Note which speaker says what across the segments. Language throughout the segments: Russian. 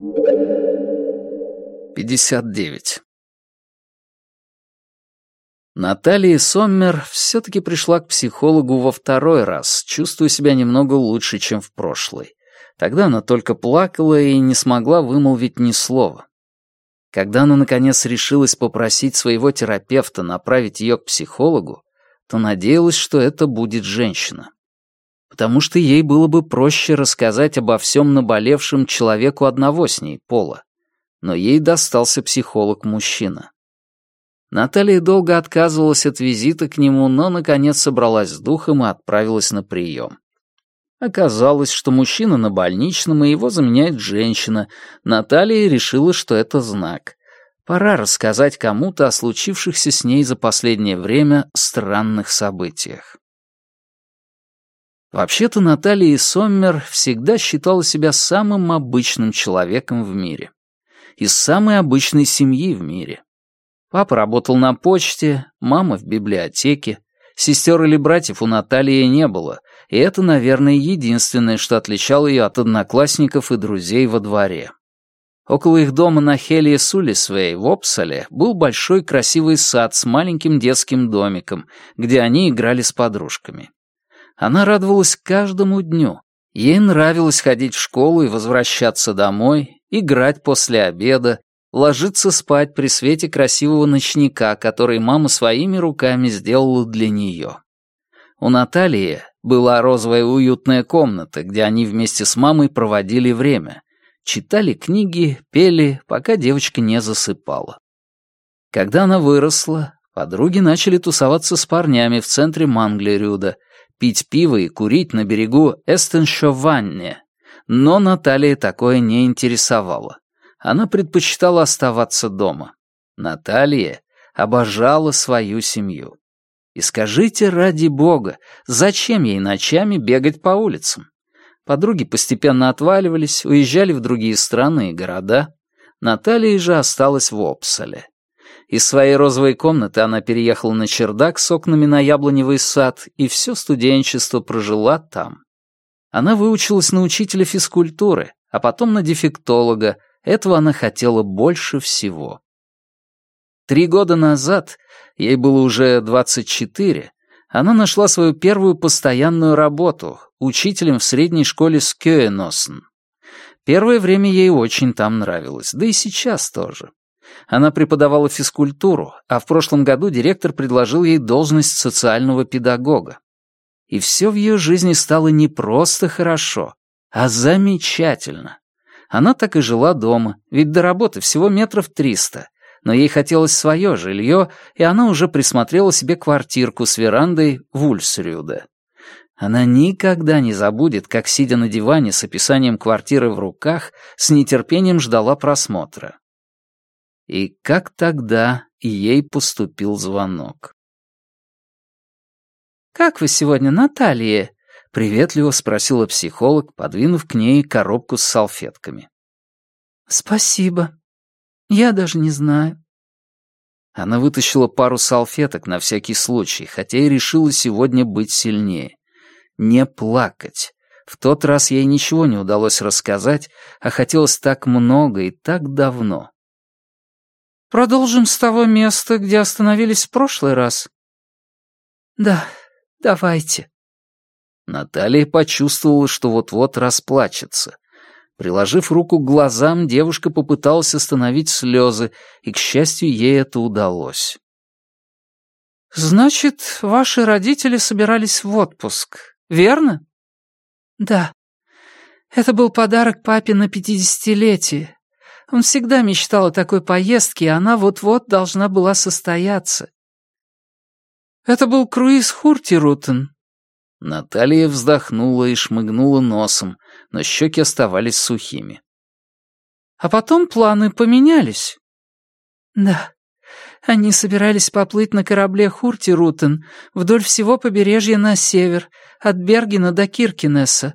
Speaker 1: 59. Наталья Соммер все-таки пришла к психологу во второй раз, чувствуя себя немного лучше, чем в прошлый. Тогда она только плакала и не смогла вымолвить ни слова. Когда она, наконец, решилась попросить своего терапевта направить ее к психологу, то надеялась, что это будет женщина. Потому что ей было бы проще рассказать обо всем наболевшем человеку одного с ней пола. Но ей достался психолог-мужчина. Наталья долго отказывалась от визита к нему, но, наконец, собралась с духом и отправилась на прием. Оказалось, что мужчина на больничном, и его заменяет женщина. Наталья решила, что это знак. Пора рассказать кому-то о случившихся с ней за последнее время странных событиях. Вообще-то Наталья Соммер всегда считала себя самым обычным человеком в мире. Из самой обычной семьи в мире. Папа работал на почте, мама в библиотеке, сестер или братьев у Натальи не было, и это, наверное, единственное, что отличало ее от одноклассников и друзей во дворе. Около их дома на Хелии Сулисвей в Опсале был большой красивый сад с маленьким детским домиком, где они играли с подружками. Она радовалась каждому дню. Ей нравилось ходить в школу и возвращаться домой, играть после обеда, ложиться спать при свете красивого ночника, который мама своими руками сделала для нее. У Натальи была розовая уютная комната, где они вместе с мамой проводили время. Читали книги, пели, пока девочка не засыпала. Когда она выросла, подруги начали тусоваться с парнями в центре Манглерюда, пить пиво и курить на берегу Эстеншованне. Но Наталья такое не интересовало. Она предпочитала оставаться дома. Наталья обожала свою семью. И скажите ради бога, зачем ей ночами бегать по улицам? Подруги постепенно отваливались, уезжали в другие страны и города. Наталья же осталась в Опсале. Из своей розовой комнаты она переехала на чердак с окнами на яблоневый сад и все студенчество прожила там. Она выучилась на учителя физкультуры, а потом на дефектолога. Этого она хотела больше всего. Три года назад, ей было уже 24, она нашла свою первую постоянную работу учителем в средней школе Скёеносен. Первое время ей очень там нравилось, да и сейчас тоже. Она преподавала физкультуру, а в прошлом году директор предложил ей должность социального педагога. И все в ее жизни стало не просто хорошо, а замечательно. Она так и жила дома, ведь до работы всего метров триста, но ей хотелось свое жилье, и она уже присмотрела себе квартирку с верандой в Ульсрюде. Она никогда не забудет, как, сидя на диване с описанием квартиры в руках, с нетерпением ждала просмотра. И как тогда ей поступил звонок. «Как вы сегодня, Наталья?» — приветливо спросила психолог, подвинув к ней коробку с салфетками. «Спасибо. Я даже не знаю». Она вытащила пару салфеток на всякий случай, хотя и решила сегодня быть сильнее. Не плакать. В тот раз ей ничего не удалось рассказать, а хотелось так много и так давно. Продолжим с того места, где остановились в прошлый раз?» «Да, давайте». Наталья почувствовала, что вот-вот расплачется. Приложив руку к глазам, девушка попыталась остановить слезы, и, к счастью, ей это удалось. «Значит, ваши родители собирались в отпуск, верно?» «Да. Это был подарок папе на пятидесятилетие. Он всегда мечтал о такой поездке, и она вот-вот должна была состояться. Это был круиз Хуртирутен. Наталья вздохнула и шмыгнула носом, но щеки оставались сухими. А потом планы поменялись. Да, они собирались поплыть на корабле Хуртирутен вдоль всего побережья на север, от Бергена до Киркинесса,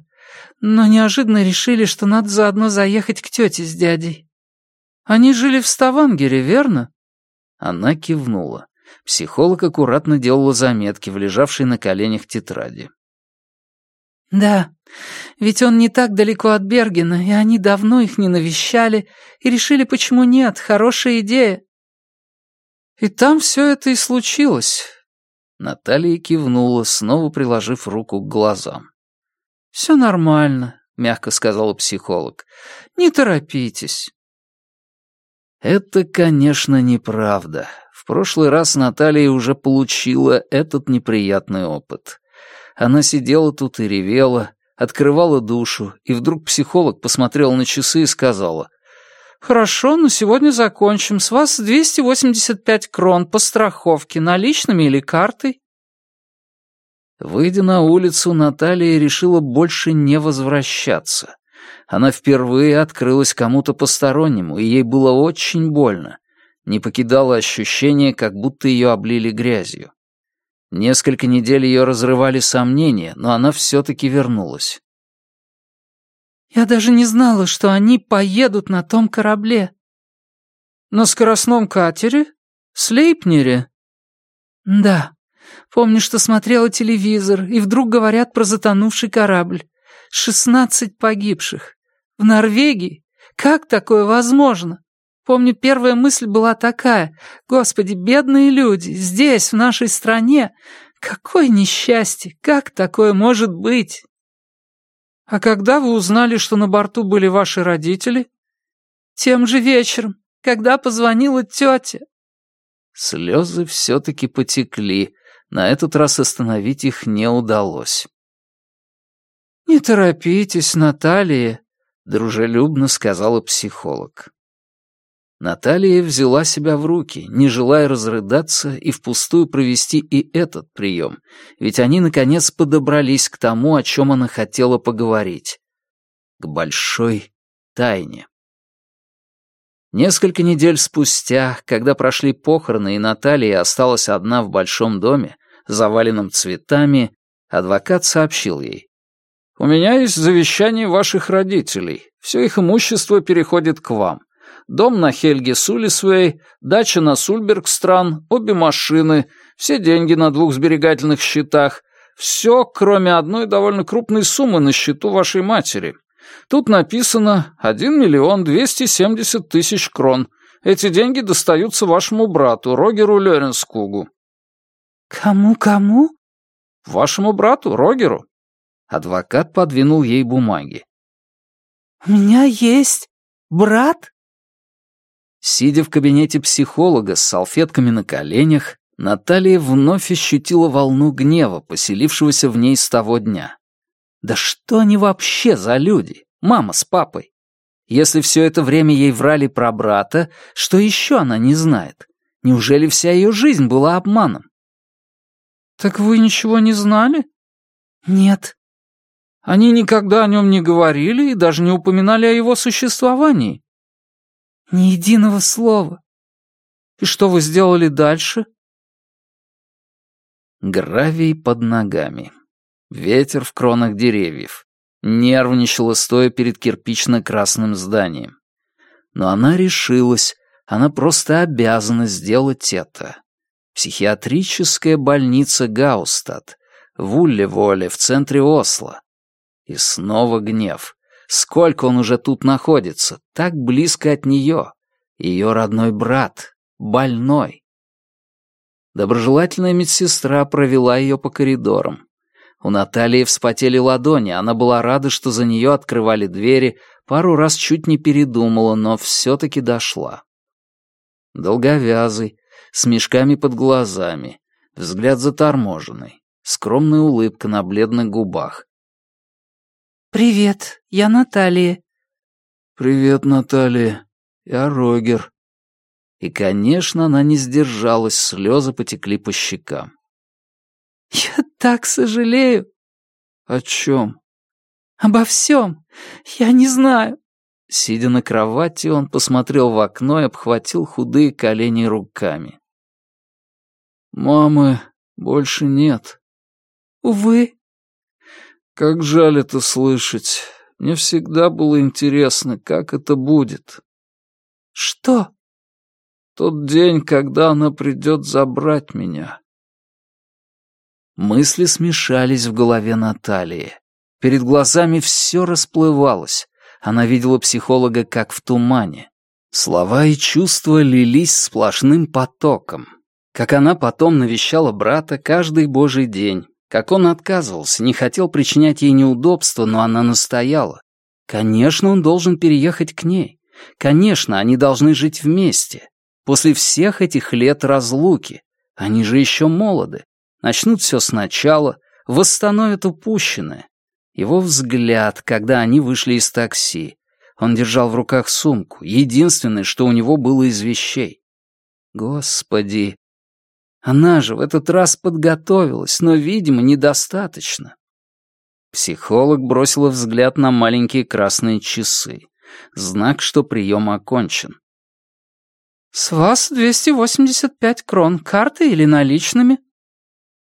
Speaker 1: но неожиданно решили, что надо заодно заехать к тете с дядей. Они жили в Ставангере, верно?» Она кивнула. Психолог аккуратно делала заметки в лежавшей на коленях тетради.
Speaker 2: «Да, ведь он не так далеко от Бергена, и они давно их не навещали, и решили, почему нет, хорошая идея».
Speaker 1: «И там все это и случилось». Наталья кивнула, снова приложив руку к глазам. «Все нормально», — мягко сказала психолог. «Не торопитесь». Это, конечно, неправда. В прошлый раз Наталья уже получила этот неприятный опыт. Она сидела тут и ревела, открывала душу, и вдруг психолог посмотрел на часы и сказала, «Хорошо, но сегодня закончим. С вас 285 крон по страховке, наличными или картой?» Выйдя на улицу, Наталья решила больше не возвращаться. Она впервые открылась кому-то постороннему, и ей было очень больно. Не покидало ощущение, как будто ее облили грязью. Несколько недель ее разрывали сомнения, но она все-таки вернулась.
Speaker 2: «Я даже не знала, что они поедут на том корабле».
Speaker 1: «На скоростном катере? Слейпнере?»
Speaker 2: «Да. Помню, что смотрела телевизор, и вдруг говорят про затонувший корабль. Шестнадцать погибших. В Норвегии? Как такое возможно?» Помню, первая мысль была такая. Господи, бедные люди, здесь, в нашей стране. Какое несчастье! Как такое может быть? А когда вы узнали, что на борту были ваши родители? Тем же вечером, когда позвонила тетя.
Speaker 1: Слезы все-таки потекли. На этот раз остановить их не удалось. «Не торопитесь, Наталья», — дружелюбно сказала психолог. Наталья взяла себя в руки, не желая разрыдаться и впустую провести и этот прием, ведь они, наконец, подобрались к тому, о чем она хотела поговорить. К большой тайне. Несколько недель спустя, когда прошли похороны и Наталья осталась одна в большом доме, заваленном цветами, адвокат сообщил ей. «У меня есть завещание ваших родителей. Все их имущество переходит к вам дом на Хельге Сулисвей, дача на Сульбергстран, обе машины, все деньги на двух сберегательных счетах, все, кроме одной довольно крупной суммы на счету вашей матери. Тут написано 1 миллион 270 тысяч крон. Эти деньги достаются вашему брату, Рогеру Леренскугу».
Speaker 2: «Кому-кому?»
Speaker 1: «Вашему брату, Рогеру». Адвокат подвинул ей бумаги.
Speaker 2: «У меня есть брат?»
Speaker 1: Сидя в кабинете психолога с салфетками на коленях, Наталья вновь ощутила волну гнева, поселившегося в ней с того дня. Да что они вообще за люди? Мама с папой. Если все это время ей врали про брата, что еще она не знает? Неужели вся ее жизнь была обманом? «Так вы ничего не знали?»
Speaker 2: «Нет».
Speaker 1: «Они никогда о нем не говорили и даже не упоминали о его существовании?»
Speaker 2: Ни единого слова.
Speaker 1: И что вы сделали дальше? Гравий под ногами. Ветер в кронах деревьев. Нервничала, стоя перед кирпично-красным зданием. Но она решилась, она просто обязана сделать это. Психиатрическая больница Гаустад, в Уллеволе, в центре Осло. И снова гнев. Сколько он уже тут находится, так близко от нее. Ее родной брат, больной. Доброжелательная медсестра провела ее по коридорам. У Натальи вспотели ладони, она была рада, что за нее открывали двери, пару раз чуть не передумала, но все-таки дошла. Долговязый, с мешками под глазами, взгляд заторможенный, скромная улыбка на бледных губах.
Speaker 2: «Привет, я Наталья».
Speaker 1: «Привет, Наталья. Я Рогер». И, конечно, она не сдержалась, слезы потекли по щекам.
Speaker 2: «Я так сожалею».
Speaker 1: «О чем?»
Speaker 2: «Обо всем. Я не знаю».
Speaker 1: Сидя на кровати, он посмотрел в окно и обхватил худые колени руками. «Мамы больше нет».
Speaker 2: «Увы».
Speaker 1: Как жаль это слышать. Мне всегда было интересно, как это будет.
Speaker 2: Что?
Speaker 1: Тот день, когда она придет забрать меня. Мысли смешались в голове Натальи. Перед глазами все расплывалось. Она видела психолога как в тумане. Слова и чувства лились сплошным потоком. Как она потом навещала брата каждый божий день. Как он отказывался, не хотел причинять ей неудобства, но она настояла. Конечно, он должен переехать к ней. Конечно, они должны жить вместе. После всех этих лет разлуки. Они же еще молоды. Начнут все сначала, восстановят упущенное. Его взгляд, когда они вышли из такси. Он держал в руках сумку, единственное, что у него было из вещей. Господи! Она же в этот раз подготовилась, но, видимо, недостаточно. Психолог бросила взгляд на маленькие красные часы. Знак, что прием окончен.
Speaker 2: «С вас 285 крон, картой или наличными?»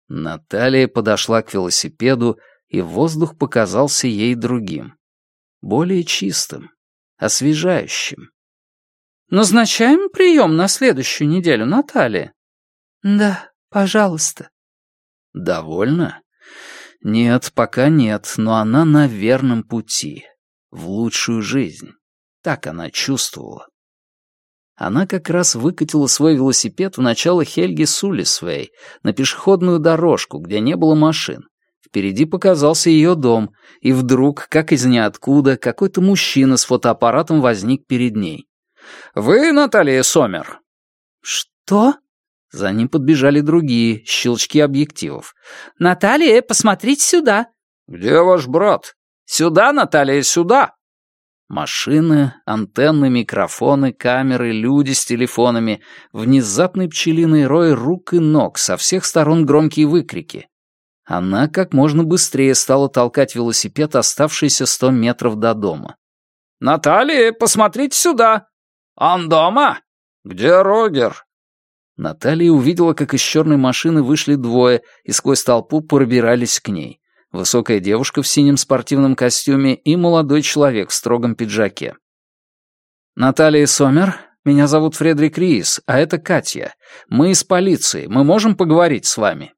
Speaker 1: Наталья подошла к велосипеду, и воздух показался ей другим. Более чистым, освежающим.
Speaker 2: «Назначаем прием на следующую неделю, Наталья?» «Да, пожалуйста».
Speaker 1: «Довольно?» «Нет, пока нет, но она на верном пути. В лучшую жизнь». Так она чувствовала. Она как раз выкатила свой велосипед в начало Хельги Сулисвей, на пешеходную дорожку, где не было машин. Впереди показался ее дом, и вдруг, как из ниоткуда, какой-то мужчина с фотоаппаратом возник перед ней. «Вы Наталья Сомер?»
Speaker 2: «Что?»
Speaker 1: За ним подбежали другие, щелчки объективов.
Speaker 2: «Наталья, посмотрите сюда!»
Speaker 1: «Где ваш брат?» «Сюда, Наталья, сюда!» Машины, антенны, микрофоны, камеры, люди с телефонами, внезапный пчелиный рой рук и ног, со всех сторон громкие выкрики. Она как можно быстрее стала толкать велосипед, оставшиеся сто метров до дома. «Наталья, посмотрите сюда! Он дома? Где Рогер?» Наталья увидела, как из черной машины вышли двое и сквозь толпу пробирались к ней высокая девушка в синем спортивном костюме и молодой человек в строгом пиджаке. «Наталья Сомер, меня зовут Фредерик Риис, а это Катя. Мы из полиции, мы можем поговорить с вами?»